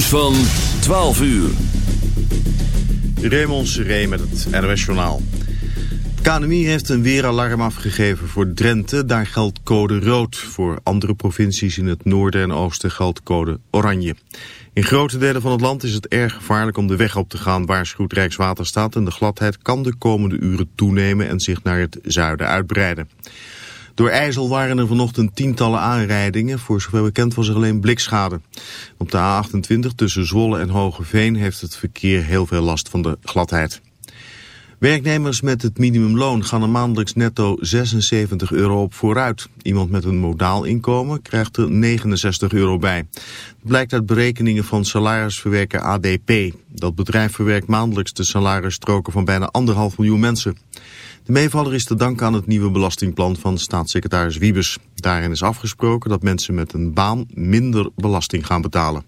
Van 12 uur. Raymond Seré met het NOS Journaal. KNMI heeft een weeralarm afgegeven voor Drenthe. Daar geldt code rood. Voor andere provincies in het noorden en oosten geldt code oranje. In grote delen van het land is het erg gevaarlijk om de weg op te gaan, waarschuwt Rijkswaterstaat. En de gladheid kan de komende uren toenemen en zich naar het zuiden uitbreiden. Door IJssel waren er vanochtend tientallen aanrijdingen. Voor zover bekend was er alleen blikschade. Op de A28 tussen Zwolle en Hogeveen heeft het verkeer heel veel last van de gladheid. Werknemers met het minimumloon gaan er maandelijks netto 76 euro op vooruit. Iemand met een modaal inkomen krijgt er 69 euro bij. Dat blijkt uit berekeningen van salarisverwerker ADP. Dat bedrijf verwerkt maandelijks de salarisstroken van bijna anderhalf miljoen mensen. De meevaller is te danken aan het nieuwe belastingplan van staatssecretaris Wiebes. Daarin is afgesproken dat mensen met een baan minder belasting gaan betalen.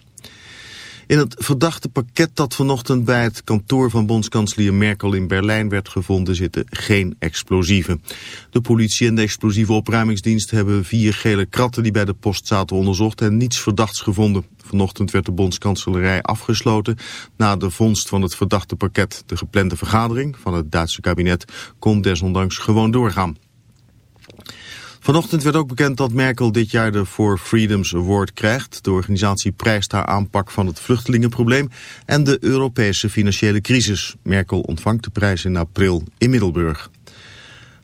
In het verdachte pakket dat vanochtend bij het kantoor van bondskanselier Merkel in Berlijn werd gevonden zitten geen explosieven. De politie en de explosieve opruimingsdienst hebben vier gele kratten die bij de post zaten onderzocht en niets verdachts gevonden. Vanochtend werd de bondskanselarij afgesloten na de vondst van het verdachte pakket. De geplande vergadering van het Duitse kabinet kon desondanks gewoon doorgaan. Vanochtend werd ook bekend dat Merkel dit jaar de For Freedoms Award krijgt. De organisatie prijst haar aanpak van het vluchtelingenprobleem en de Europese financiële crisis. Merkel ontvangt de prijs in april in Middelburg.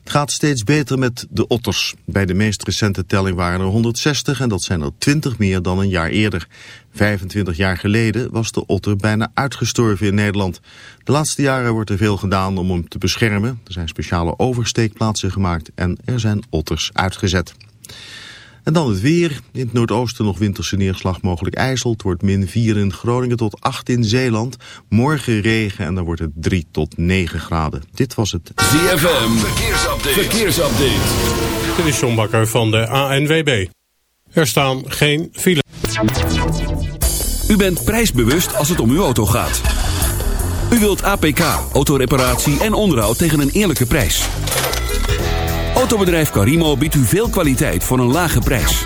Het gaat steeds beter met de otters. Bij de meest recente telling waren er 160 en dat zijn er 20 meer dan een jaar eerder. 25 jaar geleden was de otter bijna uitgestorven in Nederland. De laatste jaren wordt er veel gedaan om hem te beschermen. Er zijn speciale oversteekplaatsen gemaakt en er zijn otters uitgezet. En dan het weer. In het noordoosten nog winterse neerslag mogelijk ijzel. Het wordt min 4 in Groningen tot 8 in Zeeland. Morgen regen en dan wordt het 3 tot 9 graden. Dit was het ZFM. Verkeersupdate. Verkeersupdate. Dit is John Bakker van de ANWB. Er staan geen files. U bent prijsbewust als het om uw auto gaat. U wilt APK, autoreparatie en onderhoud tegen een eerlijke prijs. Autobedrijf Carimo biedt u veel kwaliteit voor een lage prijs.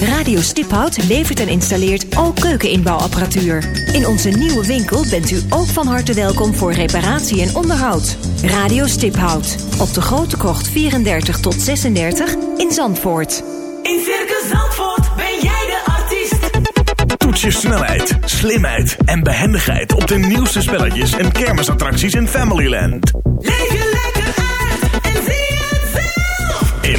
Radio Stiphout levert en installeert ook keukeninbouwapparatuur. In onze nieuwe winkel bent u ook van harte welkom voor reparatie en onderhoud. Radio Stiphout. Op de Grote Kocht 34 tot 36 in Zandvoort. In Circus Zandvoort ben jij de artiest. Toets je snelheid, slimheid en behendigheid op de nieuwste spelletjes en kermisattracties in Familyland. Leef je lekker uit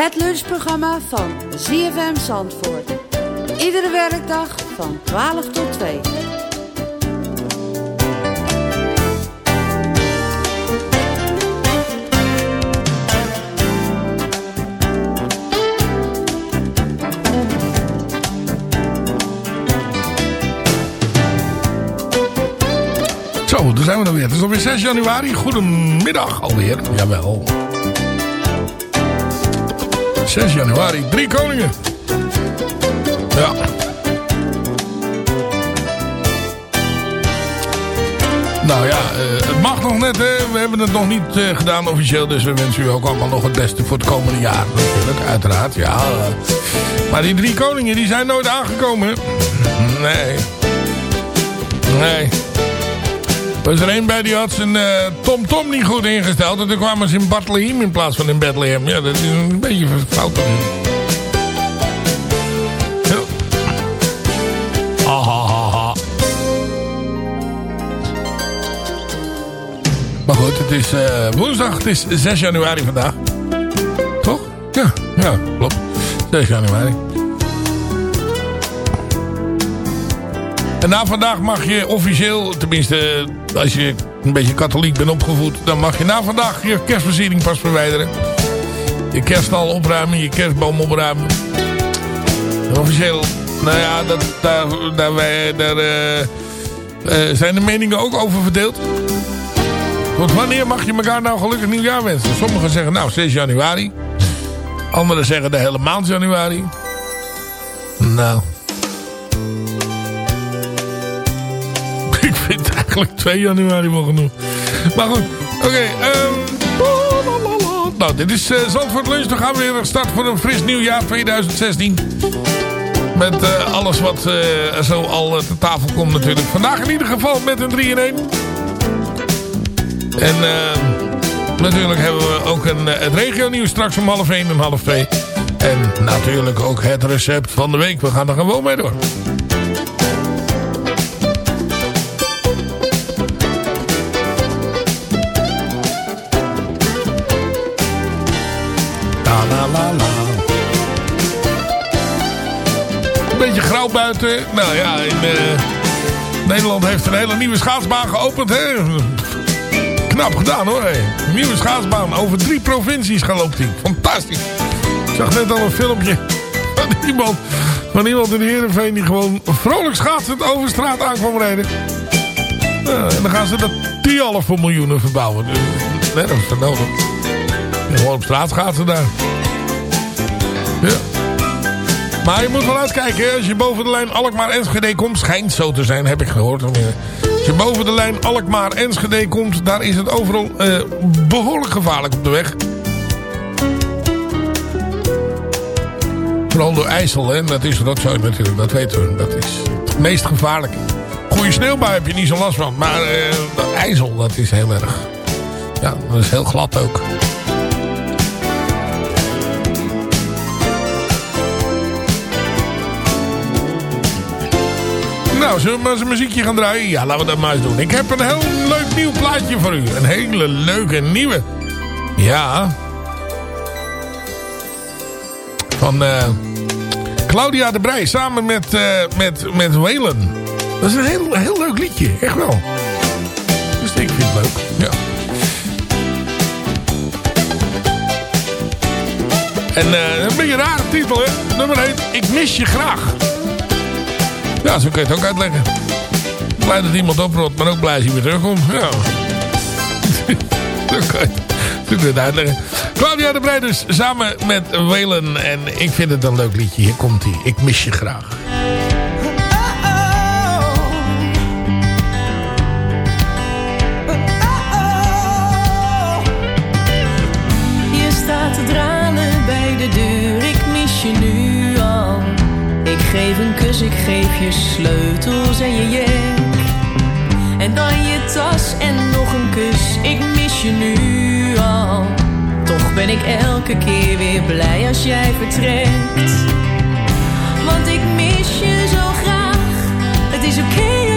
Het lunchprogramma van ZFM Zandvoort. Iedere werkdag van 12 tot 2. Zo, daar zijn we dan weer. Het is alweer 6 januari. Goedemiddag alweer. Jawel. 6 januari, drie koningen. Ja. Nou ja, eh, het mag nog net. Hè. We hebben het nog niet eh, gedaan officieel. Dus we wensen u ook allemaal nog het beste voor het komende jaar. Natuurlijk, uiteraard. Ja. Maar die drie koningen die zijn nooit aangekomen. Nee. Nee. Er was er één bij die had zijn eh, Tom niet goed ingesteld. En toen kwamen ze in Bethlehem in plaats van in Bethlehem. Ja, dat is een beetje fout. Ja. Ha, ha, ha, ha. Maar goed, het is eh, woensdag. Het is 6 januari vandaag. Toch? Ja, ja, klopt. 6 januari. Na vandaag mag je officieel, tenminste als je een beetje katholiek bent opgevoed... dan mag je na vandaag je kerstversiering pas verwijderen. Je kerststal opruimen, je kerstboom opruimen. En officieel, nou ja, dat, daar, daar eh, eh, zijn de meningen ook over verdeeld. Want wanneer mag je elkaar nou gelukkig nieuwjaar wensen? Sommigen zeggen nou 6 januari. Anderen zeggen de hele maand januari. Nou... eigenlijk 2 januari wel genoeg. Maar goed, oké. ehm, nou, dit is eh, Zandvoort Lunch. Dan gaan we weer start voor een fris nieuwjaar 2016. Met eh, alles wat er zo al te tafel komt natuurlijk. Vandaag in ieder geval met een 3 in 1. En eh, natuurlijk hebben we ook een, het regionieuws straks om half 1 en half 2. En natuurlijk ook het recept van de week. We gaan er gewoon mee door. Beetje grauw buiten. Nou ja, in eh, Nederland heeft een hele nieuwe schaatsbaan geopend. Hè? Knap gedaan hoor. Hè? Nieuwe schaatsbaan. Over drie provincies geloopt hij. Fantastisch. Ik zag net al een filmpje van iemand, van iemand in Heerenveen... die gewoon vrolijk schaatsend over straat aankwam rijden. En dan gaan ze dat 10,5 voor miljoenen verbouwen. Dus, dat is toch nodig. Gewoon op straat schaatsen daar. Ja. Maar je moet wel uitkijken. Als je boven de lijn Alkmaar-Enschede komt. Schijnt zo te zijn, heb ik gehoord. Als je boven de lijn Alkmaar-Enschede komt. Daar is het overal eh, behoorlijk gevaarlijk op de weg. Vooral door IJssel. Hè. Dat is rotzooi natuurlijk. Dat weten we. Dat is het meest gevaarlijke. Goede sneeuwbui heb je niet zo last van. Maar dat IJssel, dat is heel erg. Ja, dat is heel glad ook. Nou, zullen we maar eens een muziekje gaan draaien? Ja, laten we dat maar eens doen. Ik heb een heel leuk nieuw plaatje voor u. Een hele leuke nieuwe. Ja. Van eh, Claudia de Brij samen met, eh met, met. Dat is een heel, heel leuk liedje. Echt wel. Dus ik vind het leuk. Ja. En eh, een beetje een rare titel, hè. Nummer 1. Ik mis je graag. Ja, zo kun je het ook uitleggen. Blij dat iemand oprot, maar ook blij als hij weer terugkomt. Ja. zo kun je het- je uitleggen. Claudia de Breij dus samen met Welen. En ik vind het een leuk liedje. Hier komt hij. Ik mis je graag. Je deur, ik geef je sleutels en je jek. En dan je tas en nog een kus, ik mis je nu al. Toch ben ik elke keer weer blij als jij vertrekt. Want ik mis je zo graag. Het is oké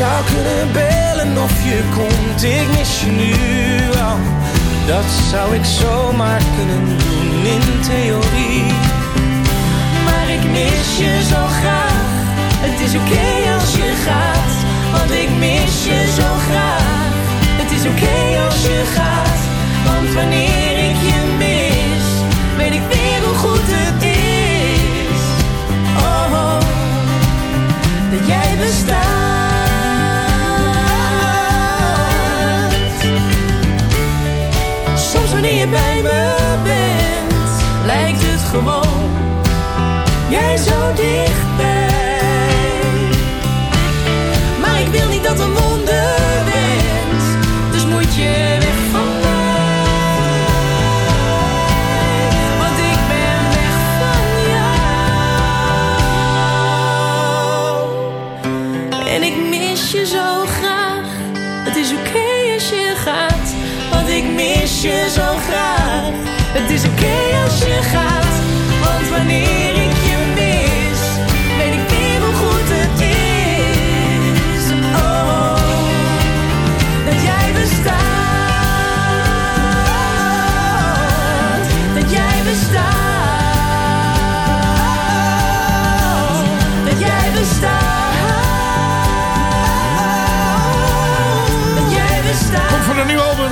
Zou kunnen bellen of je komt, ik mis je nu al. Dat zou ik zomaar kunnen doen in theorie. Maar ik mis je zo graag, Het is oké als je gaat, want ik mis je zo graag. Het is oké als je gaat, want wanneer ik je mis, weet ik weer hoe goed het is. Oh, oh dat jij bestaat. Lijkt het gewoon jij zo dichtbij. Gaat, want wanneer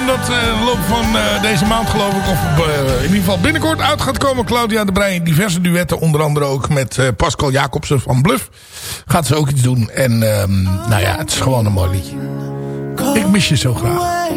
dat eh, loop van eh, deze maand geloof ik. Of eh, in ieder geval binnenkort uit gaat komen. Claudia de Breij. Diverse duetten. Onder andere ook met Pascal Jacobsen van Bluff. Gaat ze ook iets doen. En ehm, nou ja, het is gewoon een mooi liedje. Ik mis je zo graag.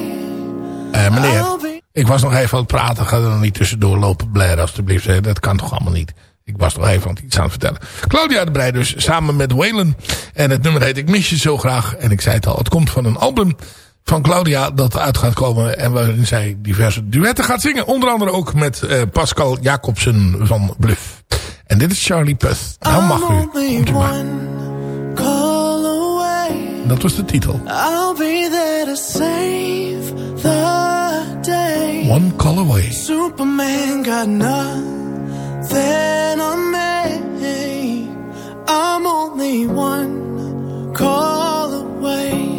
Meneer, ik was nog even aan het praten. Ga er nog niet tussendoor lopen blaren alstublieft. Dat kan toch allemaal niet. Ik was nog even aan het iets aan het vertellen. Claudia de Breij dus, samen met Waylon. En het nummer heet Ik mis je zo graag. En ik zei het al, het komt van een album van Claudia dat uit gaat komen. En waarin zij diverse duetten gaat zingen. Onder andere ook met eh, Pascal Jacobsen van Bluff. En dit is Charlie Puth. Nou mag u. Komt u maar. Call away. Dat was de titel. I'll be there to save the day. One Call Away. Superman got nothing on me. I'm only one call away.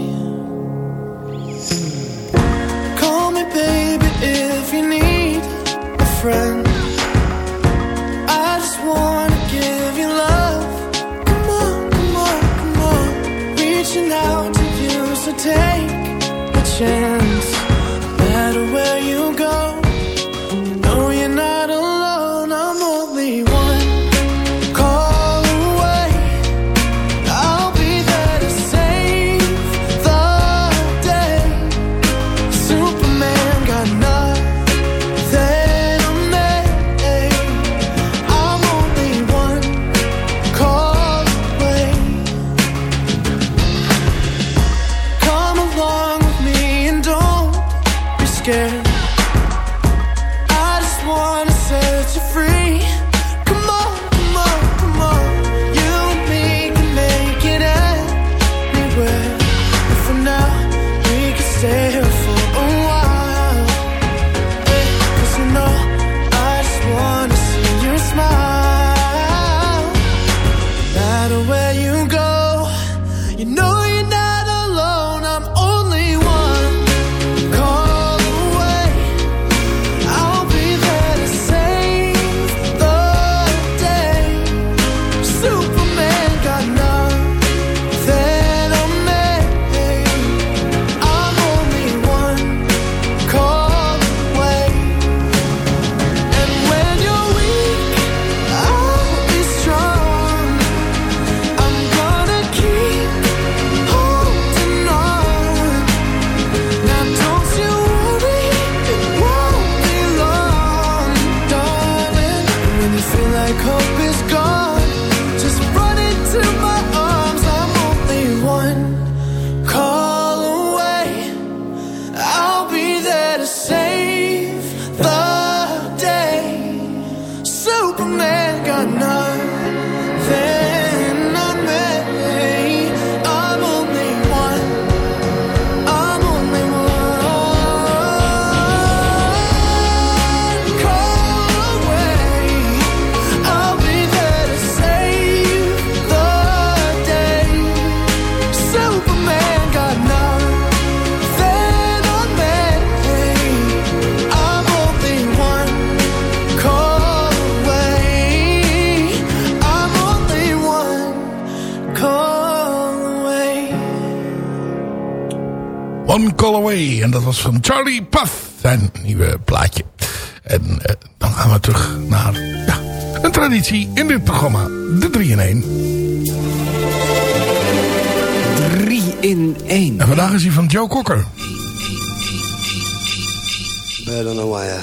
Baby, if you need a friend. I just wanna give you love. Come on, come on, come on. Reaching out to you, so take a chance. set you free. One Call Away. En dat was van Charlie Puff zijn nieuwe plaatje. En eh, dan gaan we terug naar ja, een traditie in dit programma. De 3 in 1. 3 in 1. En vandaag is hij van Joe Cocker. I don't a wire.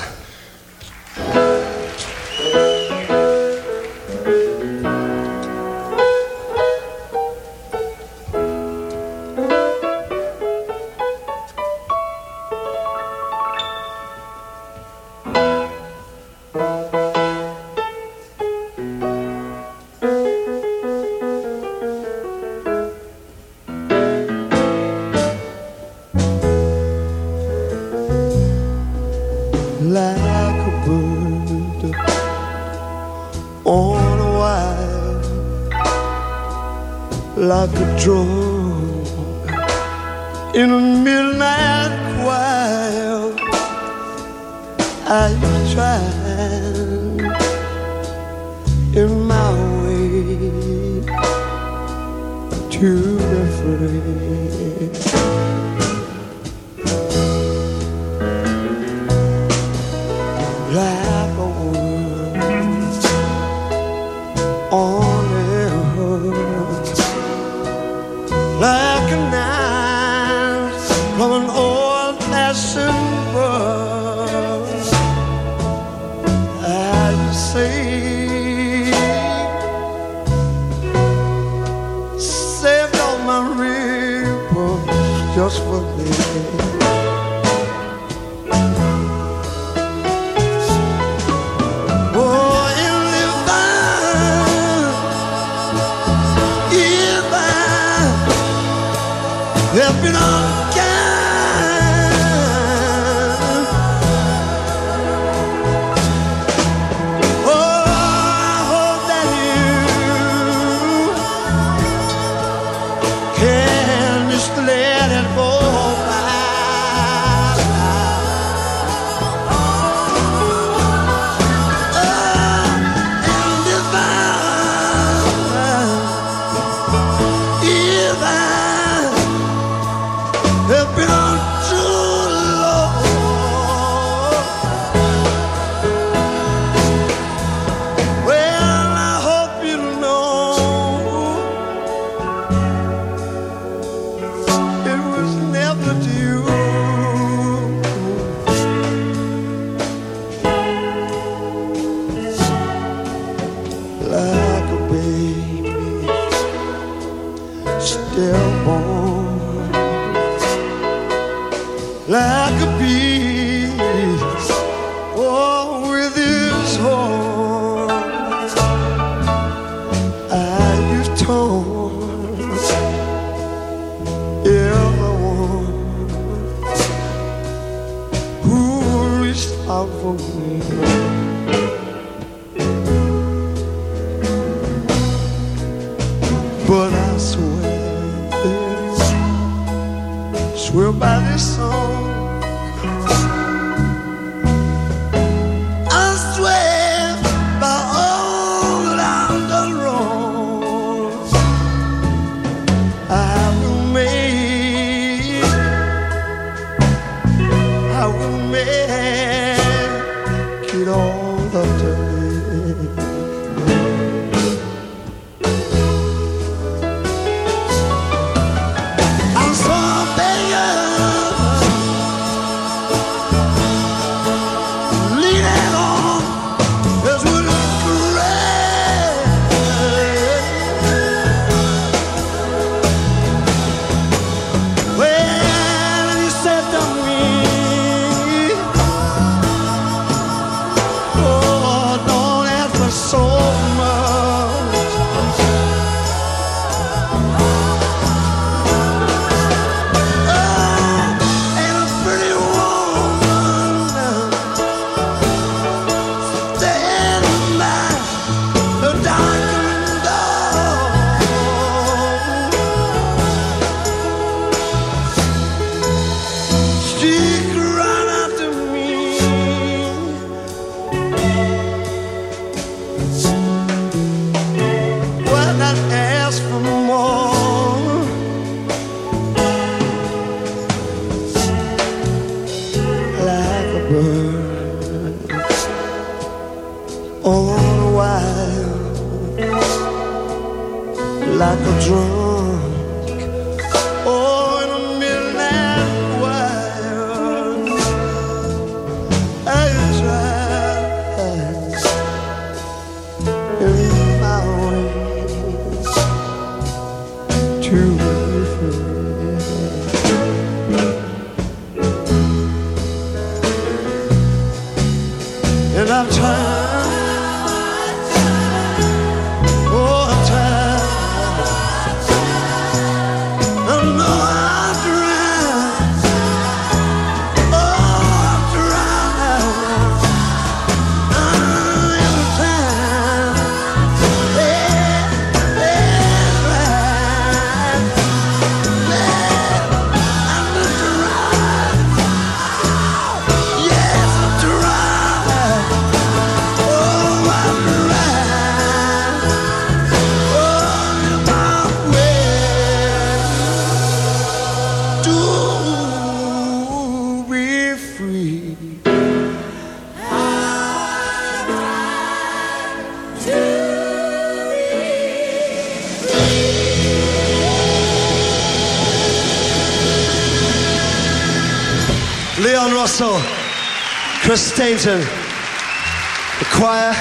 the choir,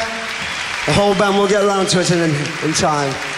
the whole band. will get around to it in, in time.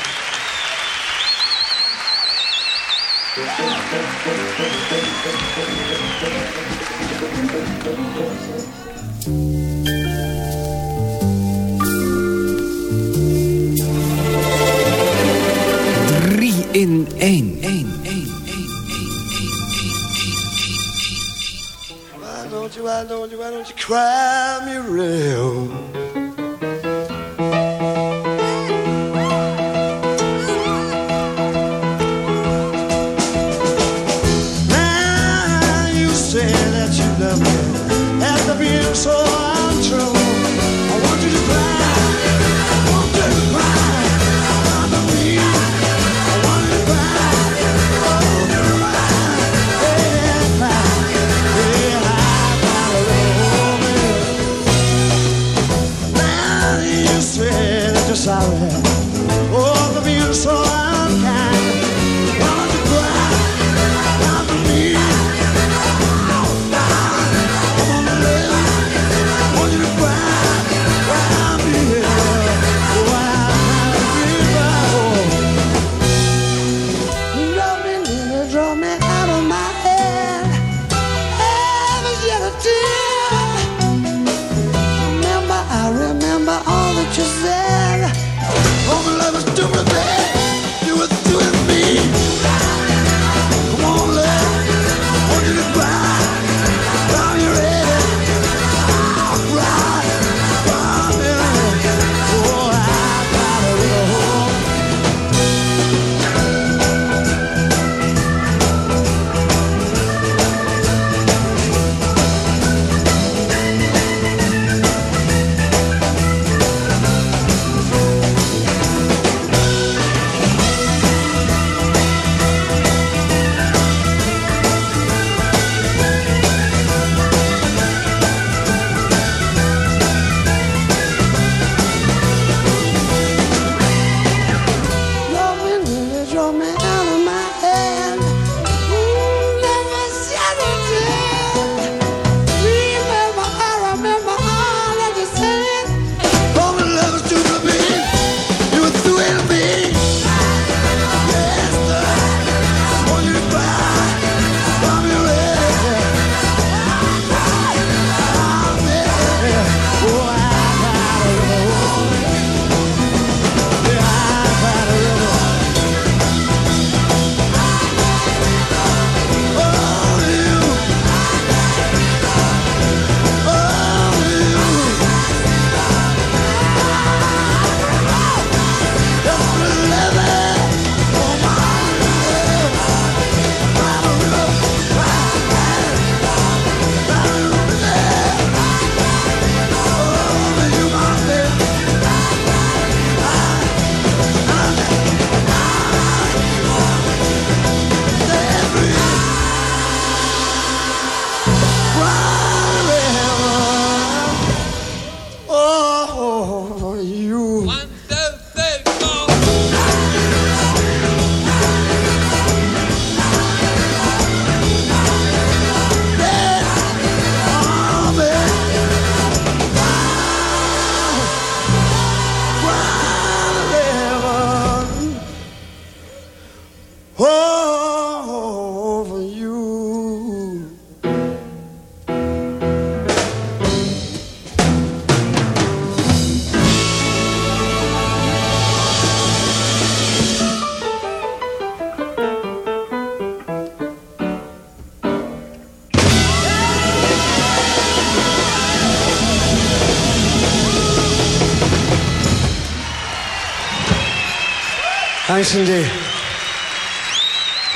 Thanks indeed.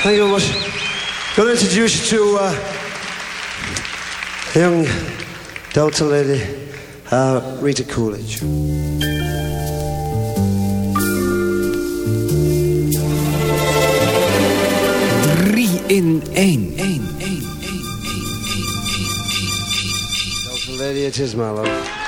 Thank you very much. Going to introduce you to uh, a young Delta lady, uh, Rita Coolidge. Drie in één. Delta lady, it is my love.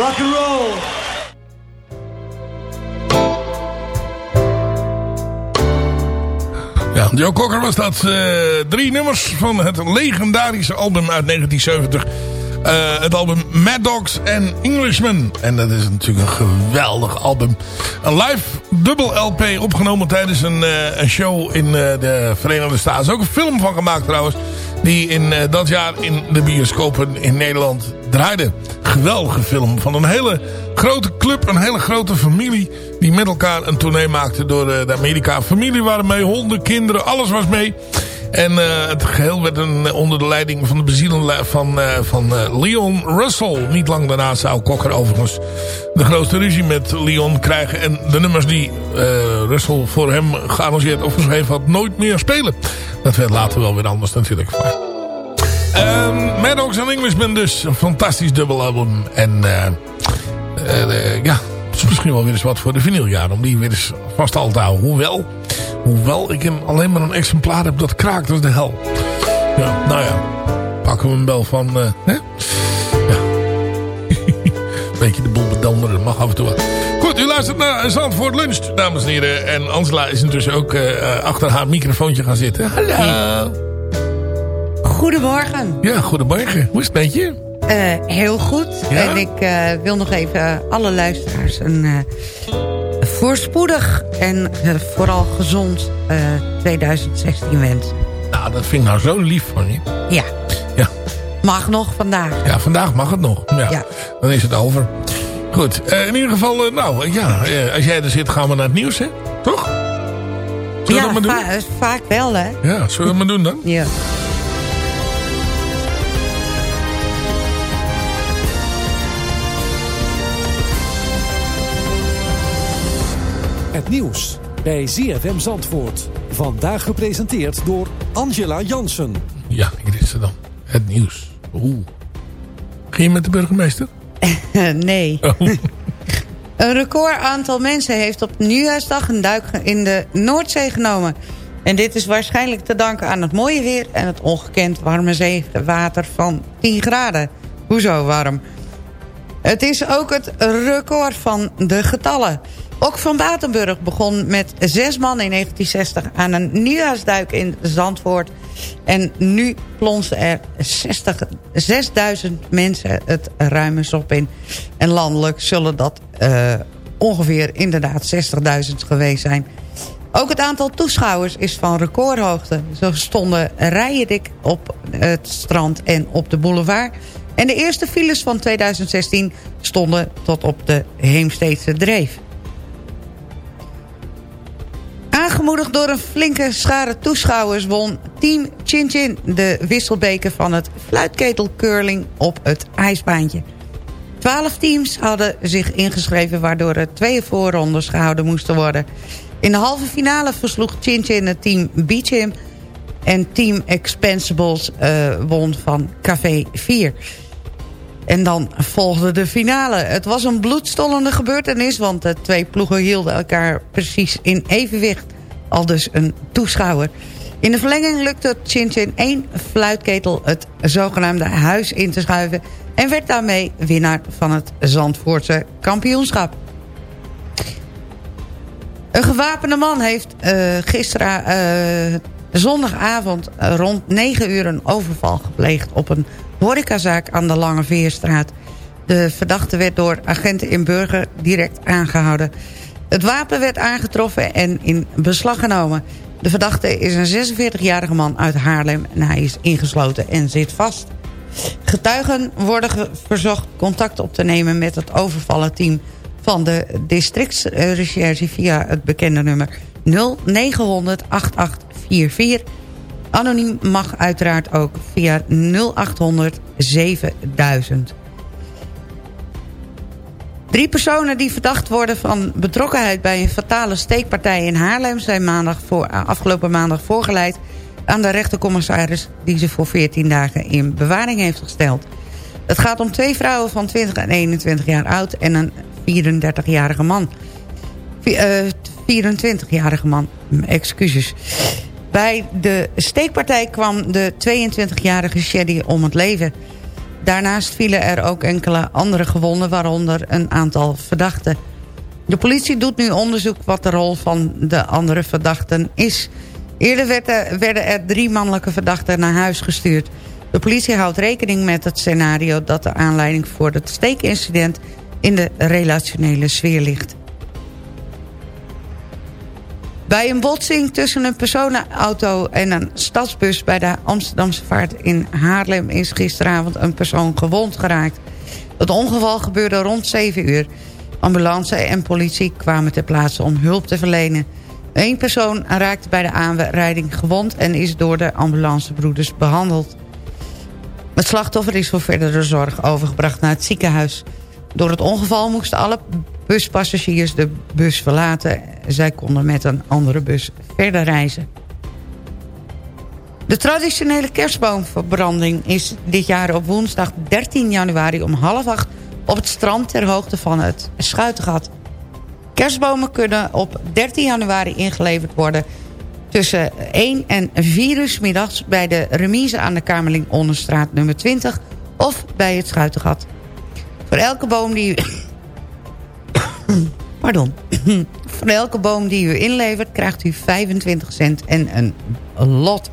Rock and roll. Ja, Joe Cocker was dat. eh, drie nummers van het legendarische album uit 1970. Eh, het album Mad Dogs en Englishman. En dat is natuurlijk een geweldig album. Een live dubbel LP opgenomen tijdens een, eh, een show in de Verenigde Staten. Er is ook een film van gemaakt trouwens. Die in dat jaar in de bioscopen in Nederland draaide. Geweldige film van een hele grote club. Een hele grote familie. Die met elkaar een tournee maakte door eh, de Amerika. Familie waren mee, honden, kinderen, alles was mee. En eh, het geheel werd een, onder de leiding van de bezielen van, eh, van eh, Leon Russell. Niet lang daarna zou Cocker overigens de grootste ruzie met Leon krijgen. En de nummers die Russell voor hem gearrangeerd of geschreven had nooit meer spelen. Dat werd later wel weer anders natuurlijk. Maar, Ehm Mad Dogs and Englishmen dus. Een fantastisch dubbelalbum. En eh, eh, ja, het is misschien wel weer eens wat voor de vinyljaar. Om die weer eens vast al te houden. Hoewel, hoewel ik een, alleen maar een exemplaar heb dat kraakt als de hel. Ja, nou ja. Pakken we hem wel van... eh, hè? Ja. Beetje de boel bedanderen. Dat mag af en toe wel. Goed, u luistert naar Zandvoort Lunch, dames en heren. En Angela is intussen ook eh, achter haar microfoontje gaan zitten. Hallo. Goedemorgen. Ja, goedemorgen. Hoe is het met je? Eh, heel goed. Ja? En ik eh, wil nog even alle luisteraars een eh, voorspoedig en vooral gezond eh, 2016 wensen. Nou, dat vind ik nou zo lief van je. Ja. Ja. Mag nog vandaag. Ja, vandaag mag het nog. Ja, Ja. Dan is het over. Goed, in ieder geval, nou ja, als jij er zit gaan we naar het nieuws, hè? Toch? Zullen we ja, dat maar doen? va- vaak wel, hè? Ja, zullen we het maar doen dan? Ja. Het nieuws bij ZFM Zandvoort. Vandaag gepresenteerd door Angela Jansen. Ja, hier is het dan. Het nieuws. Oeh. Ging je met de burgemeester? nee. Oh. Een record aantal mensen heeft op nieuwjaarsdag een duik in de Noordzee genomen. En dit is waarschijnlijk te danken aan het mooie weer... en het ongekend warme zeewater van 10 graden. Hoezo warm? Het is ook het record van de getallen. Ook Van Batenburg begon met zes man in 1960 aan een nieuwjaarsduik in Zandvoort. En nu plonsen er 60, 6000 mensen het ruime op in. En landelijk zullen dat eh, ongeveer inderdaad 60.000 geweest zijn. Ook het aantal toeschouwers is van recordhoogte. Zo stonden rijen dik op het strand en op de boulevard. En de eerste files van 2016 stonden tot op de Heemsteedse Dreef. Aangemoedigd door een flinke schare toeschouwers won Team Chin Chin de wisselbeker van het fluitketelcurling op het ijsbaantje. Twaalf teams hadden zich ingeschreven waardoor er twee voorrondes gehouden moesten worden. In de halve finale versloeg Chin Chin het team Beachim en Team Expensibles eh, won van Café 4. En dan volgde de finale. Het was een bloedstollende gebeurtenis... want de twee ploegen hielden elkaar precies in evenwicht. Al dus een toeschouwer. In de verlenging lukte het Chin Chin één fluitketel... het zogenaamde huis in te schuiven... en werd daarmee winnaar van het Zandvoortse kampioenschap. Een gewapende man heeft eh gisteren eh, zondagavond rond 9 uur een overval gepleegd op een horecazaak aan de Lange Veerstraat. De verdachte werd door agenten in Burger direct aangehouden. Het wapen werd aangetroffen en in beslag genomen. De verdachte is een 46-jarige man uit Haarlem en hij is ingesloten en zit vast. Getuigen worden verzocht contact op te nemen met het overvallen team van de districtsrecherche via het bekende nummer 0900 8844. Anoniem mag uiteraard ook via 0800 7000. Drie personen die verdacht worden van betrokkenheid bij een fatale steekpartij in Haarlem... zijn maandag voor, afgelopen maandag voorgeleid aan de rechtercommissaris... die ze voor 14 dagen in bewaring heeft gesteld. Het gaat om twee vrouwen van 20 en 21 jaar oud en een 34-jarige man. Vi- eh, 24-jarige man, mm, excuses. Bij de steekpartij kwam de 22-jarige Shady om het leven. Daarnaast vielen er ook enkele andere gewonden, waaronder een aantal verdachten. De politie doet nu onderzoek wat de rol van de andere verdachten is. Eerder werd er- werden er drie mannelijke verdachten naar huis gestuurd. De politie houdt rekening met het scenario dat de aanleiding voor het steekincident in de relationele sfeer ligt. Bij een botsing tussen een personenauto en een stadsbus... bij de Amsterdamse vaart in Haarlem is gisteravond een persoon gewond geraakt. Het ongeval gebeurde rond 7 uur. Ambulance en politie kwamen ter plaatse om hulp te verlenen. Eén persoon raakte bij de aanrijding gewond... en is door de ambulancebroeders behandeld. Het slachtoffer is voor verdere zorg overgebracht naar het ziekenhuis. Door het ongeval moesten alle buspassagiers de bus verlaten. Zij konden met een andere bus verder reizen. De traditionele kerstboomverbranding is dit jaar op woensdag 13 januari om half acht op het strand ter hoogte van het Schuitengat. Kerstbomen kunnen op 13 januari ingeleverd worden tussen 1 en 4 uur middags bij de remise aan de Kamerling Onderstraat nummer 20 of bij het Schuitengat. Voor elke boom die. Pardon. Voor elke boom die u inlevert krijgt u 25 cent en een lot.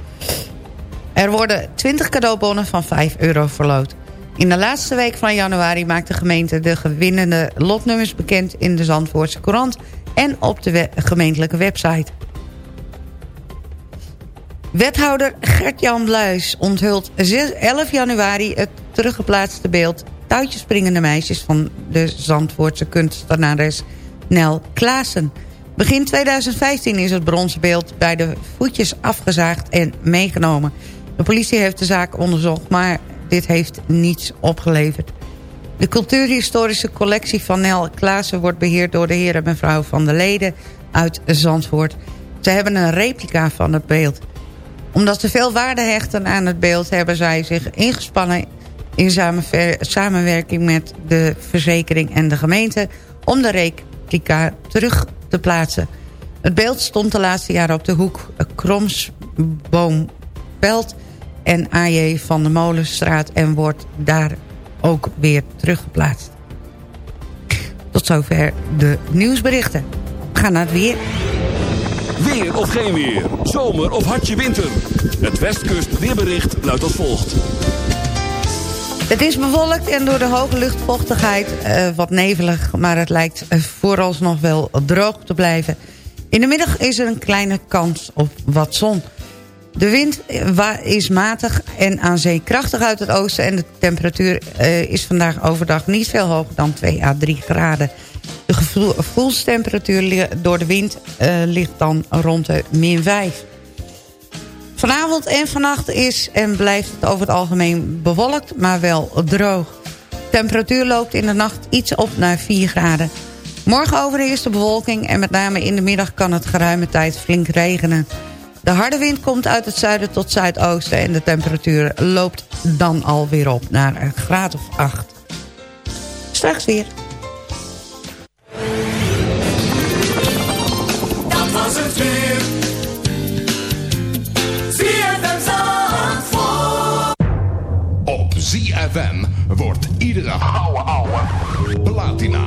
Er worden 20 cadeaubonnen van 5 euro verloot. In de laatste week van januari maakt de gemeente de gewinnende lotnummers bekend in de Zandvoortse Courant en op de gemeentelijke website. Wethouder Gert-Jan Bluis onthult 6 11 januari het teruggeplaatste beeld... touwtjespringende meisjes van de Zandvoortse kunstenares Nel Klaassen. Begin 2015 is het bronzen beeld bij de voetjes afgezaagd en meegenomen. De politie heeft de zaak onderzocht, maar dit heeft niets opgeleverd. De cultuurhistorische collectie van Nel Klaassen wordt beheerd door de heer en mevrouw van der Leden uit Zandvoort. Ze hebben een replica van het beeld. Omdat ze veel waarde hechten aan het beeld... hebben zij zich ingespannen in samenwerking met de verzekering en de gemeente... om de terug te plaatsen. Het beeld stond de laatste jaren op de hoek Kromsboompelt en AJ van de Molenstraat... en wordt daar ook weer teruggeplaatst. Tot zover de nieuwsberichten. We gaan naar het weer. Weer of geen weer. Zomer of hartje winter. Het Westkust weerbericht luidt als volgt. Het is bewolkt en door de hoge luchtvochtigheid eh, wat nevelig... maar het lijkt eh, vooralsnog wel droog te blijven. In de middag is er een kleine kans op wat zon. De wind eh, is matig en aan zee krachtig uit het oosten... en de temperatuur is vandaag overdag niet veel hoger dan 2 à 3 graden. De gevoel- gevoelstemperatuur door de wind ligt dan rond de min 5. Vanavond en vannacht is en blijft het over het algemeen bewolkt, maar wel droog. De temperatuur loopt in de nacht iets op naar 4 graden. Morgen overheerst de bewolking en met name in de middag kan het geruime tijd flink regenen. De harde wind komt uit het zuiden tot zuidoosten en de temperatuur loopt dan alweer op naar een graad of 8. Straks weer. Dat was het weer. ZFM wordt iedere ouwe ouwe platina.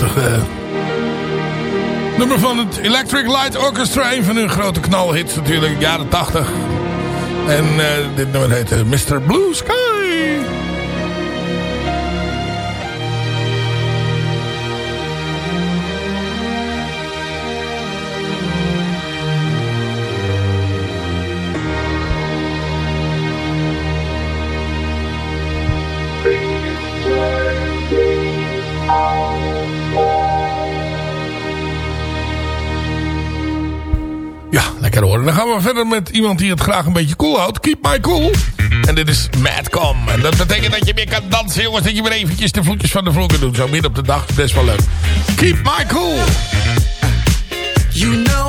Eh. nummer van het Electric Light Orchestra. Een van hun grote knalhits natuurlijk, jaren 80. En eh, dit nummer heette eh, Mr. Blue Sky. Dan gaan we verder met iemand die het graag een beetje cool houdt. Keep my cool. En dit is Madcom. En dat betekent dat je weer kan dansen, jongens. Dat je weer eventjes de vloetjes van de vloer kan doen. Zo midden op de dag. Best wel leuk. Keep my cool. You know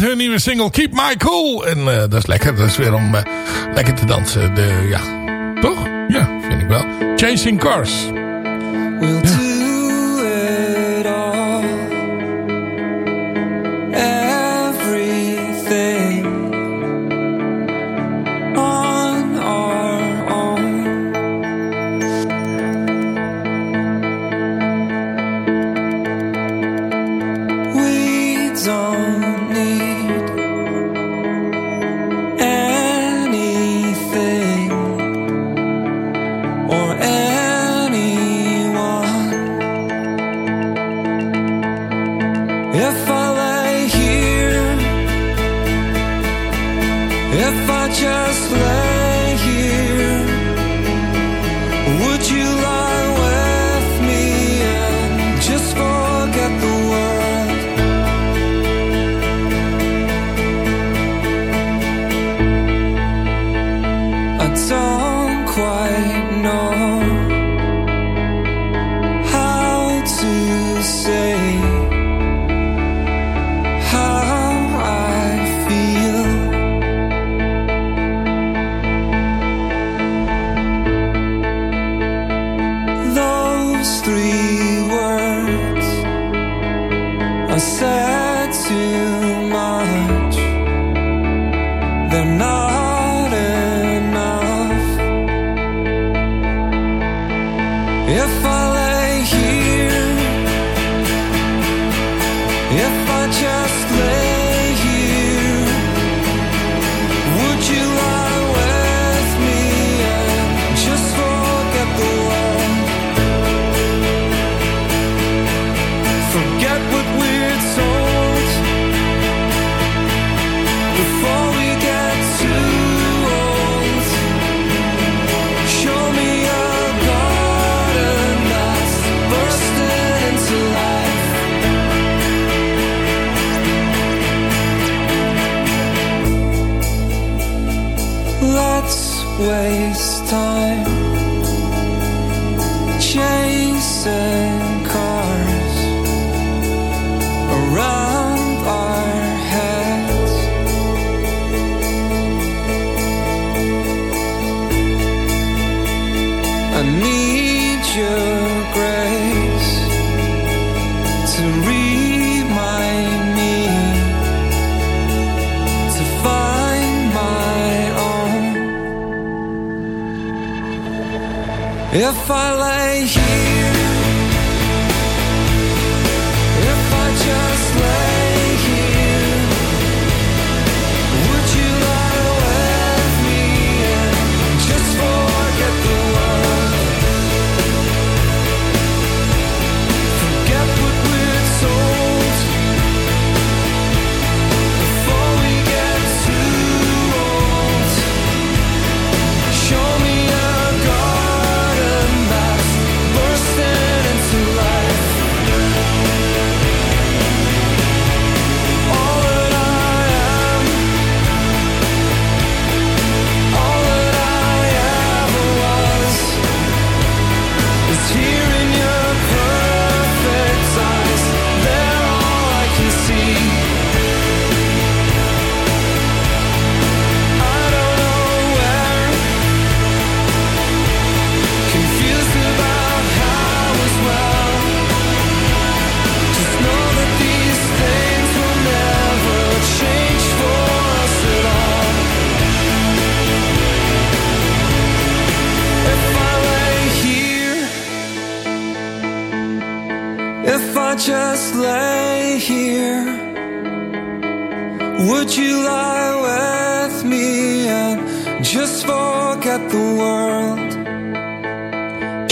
met hun nieuwe single Keep My Cool. En eh, dat is lekker. Dat is weer om eh, lekker te dansen. De, ja. Toch? Ja, vind ik wel. Chasing Cars. We'll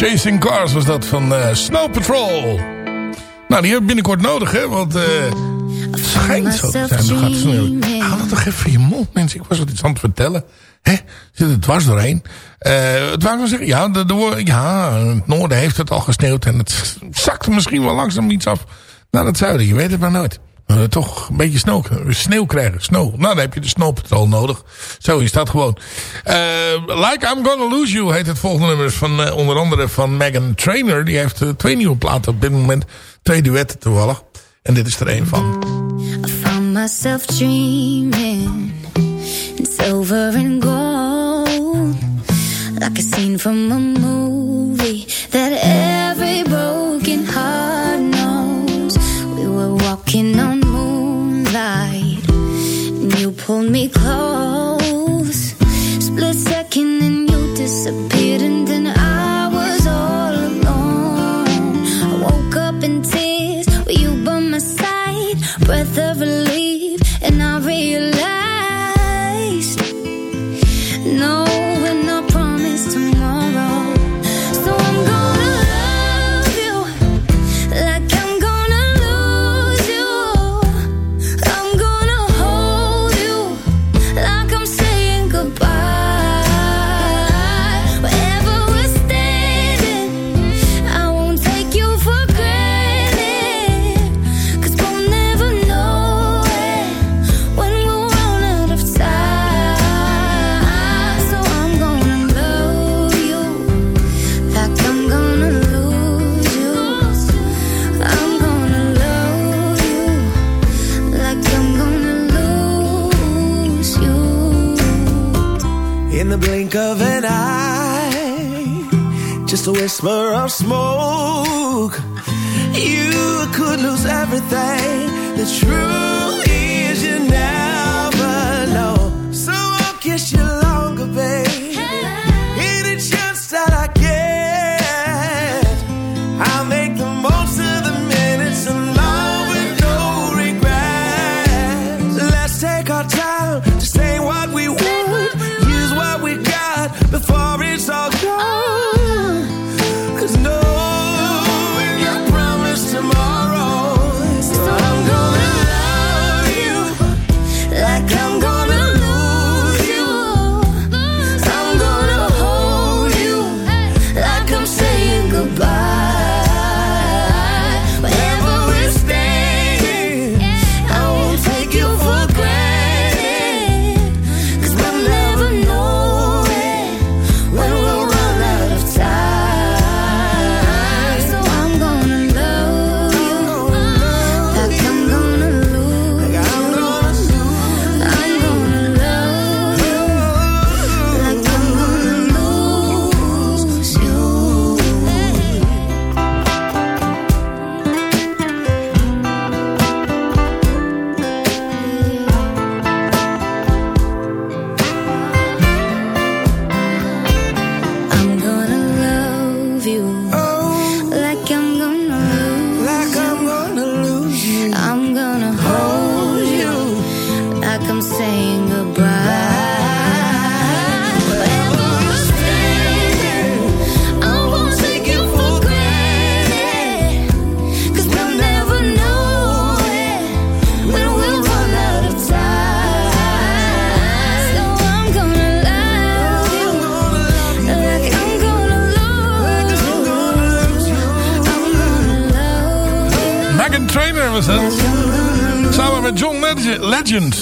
Chasing Cars was dat van eh, Snow Patrol. Nou, die heb ik binnenkort nodig, hè. Want eh, het schijnt zo te zijn. Gaat het dat toch even in je mond, mensen. Ik was wat iets aan het vertellen. Hè? Zit het dwars doorheen. Eh het ik wel zeggen. Ja, de, ja, het noorden heeft het al gesneeuwd. En het zakt misschien wel langzaam iets af naar het zuiden. Je weet het maar nooit. Willen toch een beetje sneeuw, sneeuw krijgen. Snow. Nou, dan heb je de Snow Patrol nodig. Zo is dat gewoon. Eh, like I'm Gonna Lose You heet het volgende nummer. Van, eh, onder andere van Megan Trainor. Die heeft eh, twee nieuwe platen op dit moment. Twee duetten toevallig. En dit is er een van. I found myself dreaming in silver and gold, like a scene from a movie that every broken heart walking on moonlight, and you pulled me close.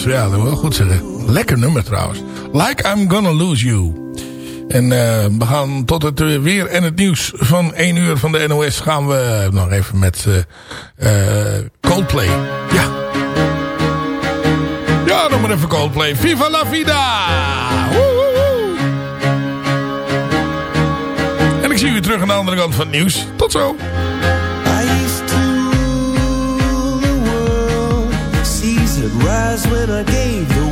Ja, dat wil ik goed zeggen. Lekker nummer trouwens. Like I'm Gonna Lose You. En eh, we gaan tot het weer en het nieuws van 1 uur van de NOS... gaan we nog even met uh, uh, Coldplay. Ja. Ja, nog maar even Coldplay. Viva la vida! En ik zie u terug aan de andere kant van het nieuws. Tot zo! rise when I gave the